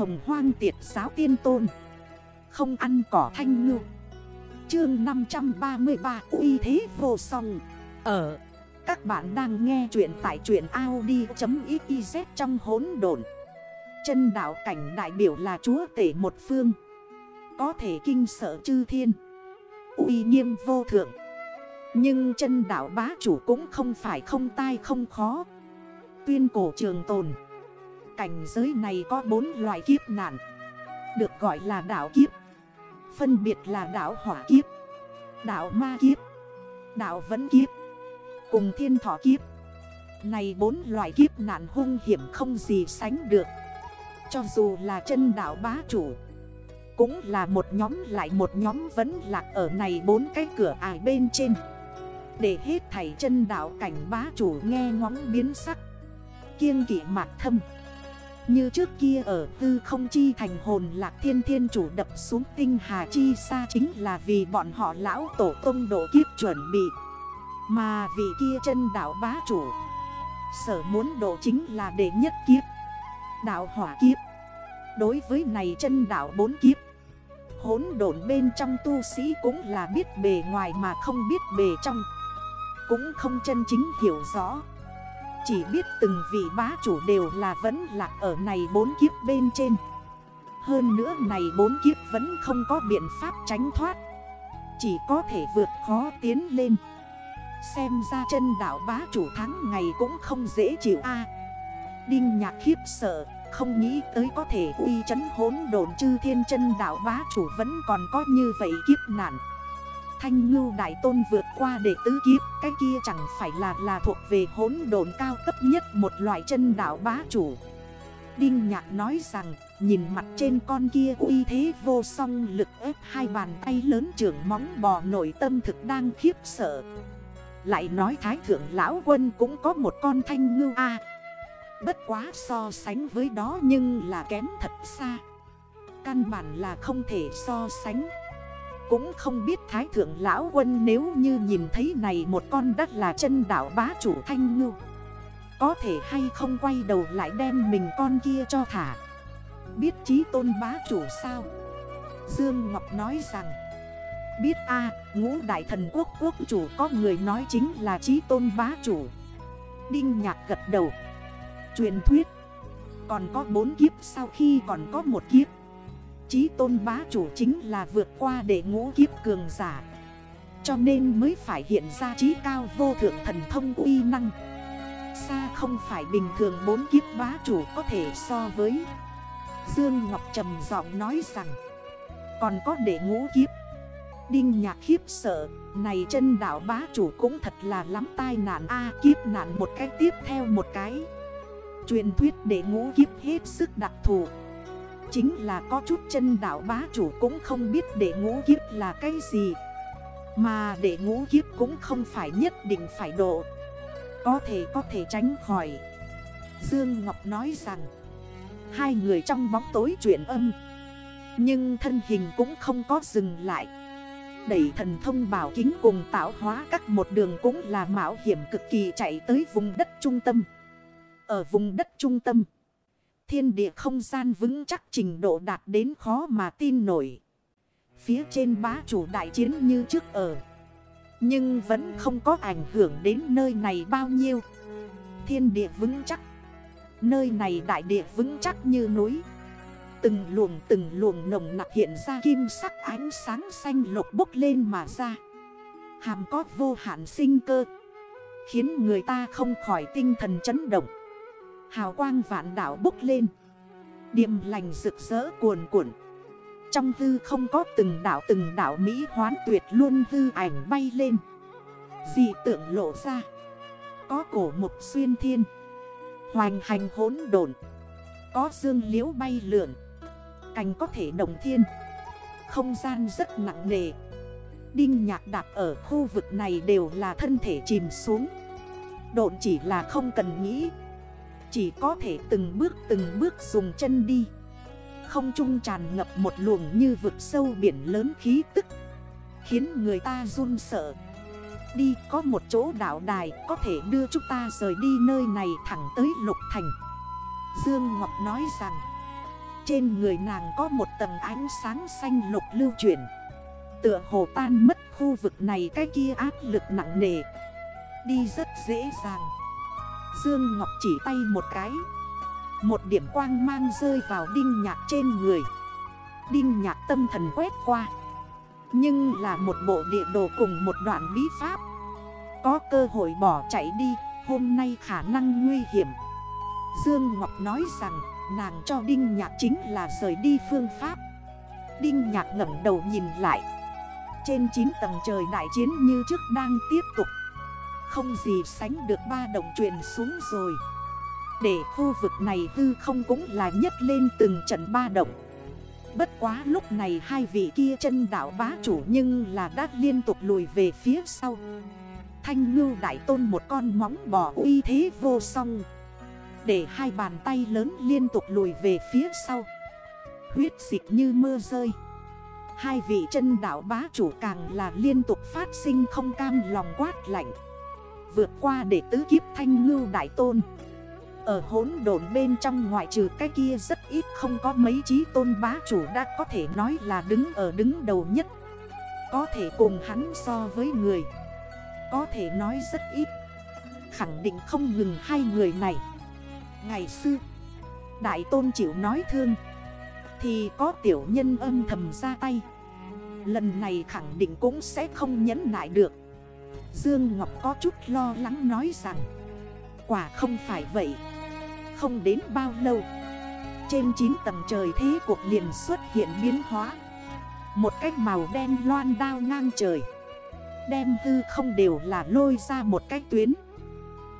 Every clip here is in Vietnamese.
hồng hoang tiệt giáo tiên tôn. Không ăn cỏ thanh ngư. Chương 533 uy thế vô song. Ở Các bạn đang nghe chuyện tại chuyện Audi.xyz trong hốn đồn Chân đảo cảnh đại biểu là chúa tể một phương. Có thể kinh sợ chư thiên. Uy nghiêm vô thượng. Nhưng chân đảo bá chủ cũng không phải không tai không khó. Tuyên cổ trường tồn. Cảnh giới này có bốn loại kiếp nạn. Được gọi là đảo kiếp, Phân biệt là đảo hỏa kiếp, Đảo ma kiếp, Đảo vẫn kiếp, Cùng thiên thọ kiếp. Này bốn loại kiếp nạn hung hiểm không gì sánh được. Cho dù là chân đảo bá chủ, Cũng là một nhóm lại một nhóm vẫn lạc ở này bốn cái cửa ải bên trên. Để hết thảy chân đảo cảnh bá chủ nghe ngóng biến sắc, Kiêng kỷ mạc thâm như trước kia ở tư không chi thành hồn lạc thiên thiên chủ đập xuống tinh hà chi xa chính là vì bọn họ lão tổ tông độ kiếp chuẩn bị. Mà vị kia chân đảo bá chủ. Sở muốn độ chính là đệ nhất kiếp. Đảo hỏa kiếp. Đối với này chân đảo bốn kiếp. Hốn độn bên trong tu sĩ cũng là biết bề ngoài mà không biết bề trong. Cũng không chân chính hiểu rõ. Chỉ biết từng vị bá chủ đều là vẫn lạc ở này bốn kiếp bên trên. Hơn nữa này bốn kiếp vẫn không có biện pháp tránh thoát. Chỉ có thể vượt khó tiến lên. Xem ra chân đảo bá chủ thắng ngày cũng không dễ chịu a. Đinh nhạc khiếp sợ, Không nghĩ tới có thể uy chấn hốn đồn chư thiên chân đảo bá chủ vẫn còn có như vậy kiếp nạn. Thanh ngưu đại tôn vượt qua để tứ kiếp. Cái kia chẳng phải là là thuộc về hốn đồn cao cấp nhất một loại chân đảo bá chủ. Đinh nhạc nói rằng, Nhìn mặt trên con kia uy thế vô song lực ép hai bàn tay lớn trưởng móng bò nội tâm thực đang khiếp sợ. Lại nói thái thượng lão quân cũng có một con thanh ngưu A. Bất quá so sánh với đó nhưng là kém thật xa. Căn bản là không thể so sánh cũng không biết Thái Thượng Lão Quân nếu như nhìn thấy này một con đất là chân đảo bá chủ thanh ngưu Có thể hay không quay đầu lại đem mình con kia cho thả? Biết trí tôn bá chủ sao? Dương Ngọc nói rằng, Biết a, ngũ đại thần quốc quốc chủ có người nói chính là trí tôn bá chủ. Đinh nhạc gật đầu. Truyền thuyết, Còn có bốn kiếp, sau khi còn có một kiếp Chí tôn bá chủ chính là vượt qua để ngũ kiếp cường giả. Cho nên mới phải hiện ra trí cao vô thượng thần thông uy năng. Xa không phải bình thường bốn kiếp bá chủ có thể so với. Dương Ngọc trầm giọng nói rằng, Còn có để ngũ kiếp. Đinh nhạc khiếp sợ, Này chân đảo bá chủ cũng thật là lắm tai nạn A, kiếp nạn một cái tiếp theo một cái. Truyền thuyết để ngũ kiếp hết sức đặc thù. Chính là có chút chân đảo bá chủ cũng không biết để ngũ kiếp là cái gì. Mà để ngũ kiếp cũng không phải nhất định phải độ. Có thể có thể tránh khỏi. Dương Ngọc nói rằng, Hai người trong bóng tối chuyện âm. Nhưng thân hình cũng không có dừng lại. Đẩy thần thông bảo kính cùng tạo hóa các một đường cũng là mạo hiểm cực kỳ chạy tới vùng đất trung tâm. Ở vùng đất trung tâm Thiên địa không gian vững chắc trình độ đạt đến khó mà tin nổi. Phía trên bá chủ đại chiến như trước ở. Nhưng vẫn không có ảnh hưởng đến nơi này bao nhiêu. Thiên địa vững chắc. Nơi này đại địa vững chắc như núi. Từng luồng từng luồng nồng nặc hiện ra kim sắc ánh sáng xanh lục bốc lên mà ra. Hàm có vô hạn sinh cơ. Khiến người ta không khỏi tinh thần chấn động. Hào quang vạn đảo bốc lên. Điềm lành rực rỡ cuồn cuộn. Trong hư không có từng đảo từng đảo Mỹ hoán tuyệt luôn hư ảnh bay lên. Dị tượng lộ ra. Có cổ mục xuyên thiên. Hoành hành hốn đồn Có dương liễu bay lượn. Cành có thể đồng thiên. Không gian rất nặng nề. Đinh nhạc đạp ở khu vực này đều là thân thể chìm xuống. Độn chỉ là không cần nghĩ chỉ có thể từng bước từng bước dùng chân đi. Không trung tràn ngập một luồng như vực sâu biển lớn khí tức, Khiến người ta run sợ. Đi có một chỗ đảo đài có thể đưa chúng ta rời đi nơi này thẳng tới Lục Thành. Dương Ngọc nói rằng, Trên người nàng có một tầng ánh sáng xanh lục lưu chuyển. Tựa hồ tan mất khu vực này, cái kia áp lực nặng nề. Đi rất dễ dàng. Dương Ngọc chỉ tay một cái. Một điểm quang mang rơi vào đinh nhạc trên người. Đinh nhạc tâm thần quét qua. Nhưng là một bộ địa đồ cùng một đoạn bí pháp. Có cơ hội bỏ chạy đi, Hôm nay khả năng nguy hiểm. Dương Ngọc nói rằng, nàng cho Đinh Nhạc chính là rời đi phương pháp. Đinh Nhạc ngẩng đầu nhìn lại. Trên 9 tầng trời đại chiến như trước đang tiếp tục. Không gì sánh được ba động truyền xuống rồi. Để khu vực này hư không cũng là nhất lên từng trận ba động Bất quá lúc này hai vị kia chân đảo bá chủ nhưng là đã liên tục lùi về phía sau. Thanh ngưu đại tôn một con móng bò uy thế vô song. Để hai bàn tay lớn liên tục lùi về phía sau. Huyết dịch như mưa rơi. Hai vị chân đảo bá chủ càng là liên tục phát sinh không cam lòng quát lạnh. Vượt qua để tứ kiếp thanh ngưu đại tôn. Ở hốn đồn bên trong ngoại trừ cái kia rất ít không có mấy trí tôn bá chủ đã có thể nói là đứng ở đứng đầu nhất. Có thể cùng hắn so với người. Có thể nói rất ít. Khẳng định không ngừng hai người này. Ngày xưa, Đại tôn chịu nói thương. Thì có tiểu nhân âm thầm ra tay. Lần này khẳng định cũng sẽ không nhẫn nại được. Dương Ngọc có chút lo lắng nói rằng Quả không phải vậy. Không đến bao lâu Trên 9 tầng trời thế cuộc liền xuất hiện biến hóa. Một cách màu đen loan đao ngang trời Đem hư không đều là lôi ra một cái tuyến.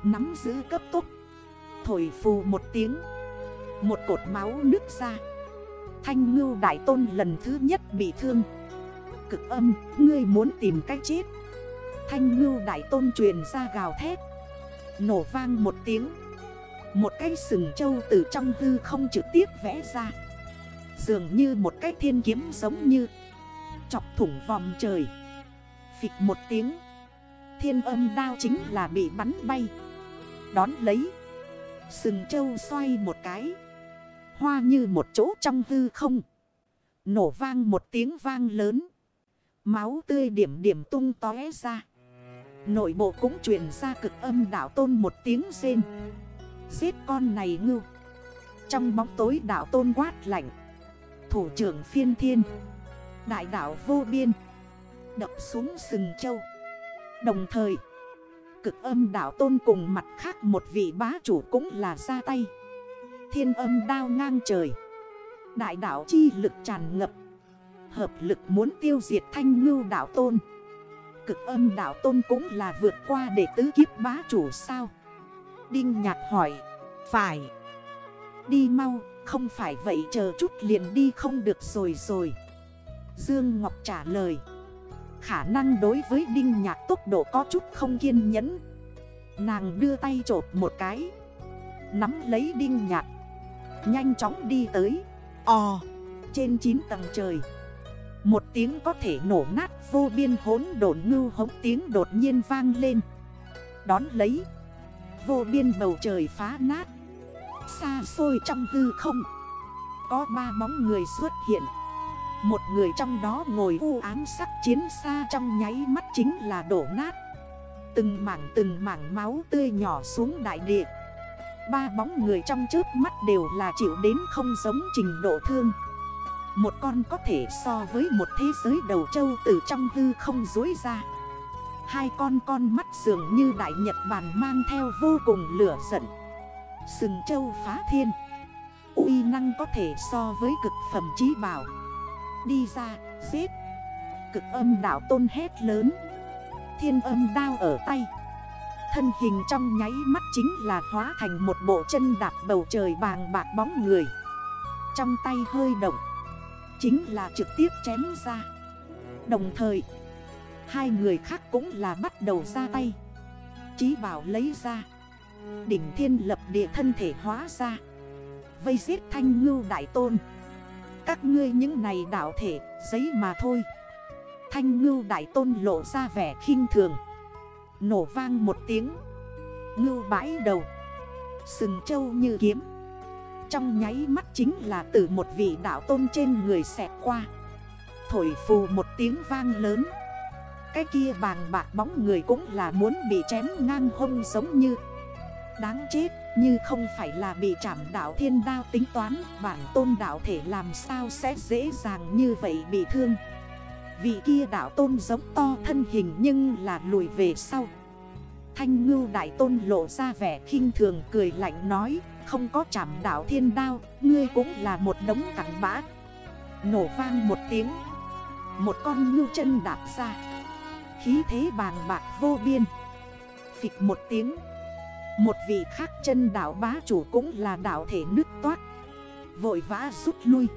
Nắm giữ cấp tốc Thổi phù một tiếng Một cột máu nứt ra. Thanh ngưu đại tôn lần thứ nhất bị thương. Cực âm, ngươi muốn tìm cách chết. Thanh ngưu đại tôn truyền ra gào thét. Nổ vang một tiếng. Một cái sừng trâu từ trong hư không trực tiếp vẽ ra. Dường như một cái thiên kiếm giống như Chọc thủng vòng trời. Phịch một tiếng. Thiên âm đao chính là bị bắn bay. Đón lấy. Sừng trâu xoay một cái. Hoa như một chỗ trong hư không. Nổ vang một tiếng vang lớn. Máu tươi điểm điểm tung tóe ra. Nội bộ cũng truyền ra cực âm đảo tôn một tiếng rên. Giết con này ngưu. Trong bóng tối đảo tôn quát lạnh. Thủ trưởng phiên thiên. Đại đảo vô biên. Đập xuống sừng châu. Đồng thời, Cực âm đảo tôn cùng mặt khác một vị bá chủ cũng là ra tay. Thiên âm đao ngang trời. Đại đảo chi lực tràn ngập. Hợp lực muốn tiêu diệt thanh ngưu đảo tôn. Cực âm đảo tôn cũng là vượt qua để tứ kiếp bá chủ sao? Đinh nhạc hỏi. Phải. Đi mau, Không phải vậy chờ chút liền đi không được rồi rồi. Dương Ngọc trả lời. Khả năng đối với Đinh Nhạc tốc độ có chút không kiên nhẫn. Nàng đưa tay trộp một cái. Nắm lấy Đinh Nhạc. Nhanh chóng đi tới. Ồ, Trên 9 tầng trời. Một tiếng có thể nổ nát vô biên hốn độn ngưu hống tiếng đột nhiên vang lên. Đón lấy, Vô biên bầu trời phá nát. Xa xôi trong hư không, Có ba bóng người xuất hiện. Một người trong đó ngồi u ám sắc chiến xa trong nháy mắt chính là đổ nát. Từng mảng từng mảng máu tươi nhỏ xuống đại địa. Ba bóng người trong trước mắt đều là chịu đến không giống trình độ thương. Một con có thể so với một thế giới đầu châu từ trong hư không dối ra. Hai con con mắt dường như đại nhật bản mang theo vô cùng lửa giận. Sừng châu phá thiên. Uy năng có thể so với cực phẩm trí bảo. Đi ra, giết. Cực âm đảo tôn hét lớn. Thiên âm đao ở tay. Thân hình trong nháy mắt chính là hóa thành một bộ chân đạp bầu trời bàng bạc bóng người. Trong tay hơi động. Chính là trực tiếp chém ra. Đồng thời, Hai người khác cũng là bắt đầu ra tay. Chí bảo lấy ra. Đỉnh thiên lập địa thân thể hóa ra. Vây giết thanh ngưu đại tôn. Các ngươi những này đảo thể, giấy mà thôi. Thanh ngưu đại tôn lộ ra vẻ khinh thường. Nổ vang một tiếng. Ngưu bãi đầu. Sừng trâu như kiếm. Trong nháy mắt chính là từ một vị đảo tôn trên người xẹt qua. Thổi phù một tiếng vang lớn. Cái kia bàng bạc bóng người cũng là muốn bị chém ngang hông giống như. Đáng chết, như không phải là bị chạm đảo thiên đao tính toán, Bản tôn đảo thể làm sao sẽ dễ dàng như vậy bị thương. Vị kia đảo tôn giống to thân hình nhưng là lùi về sau. Thanh ngưu đại tôn lộ ra vẻ khinh thường cười lạnh nói không có chảm đảo thiên đao, Ngươi cũng là một đống cẳng bã. Nổ vang một tiếng, Một con ngưu chân đạp ra. Khí thế bàng bạc vô biên. Phịch một tiếng, Một vị khác chân đảo bá chủ cũng là đảo thể nước toát. Vội vã rút lui.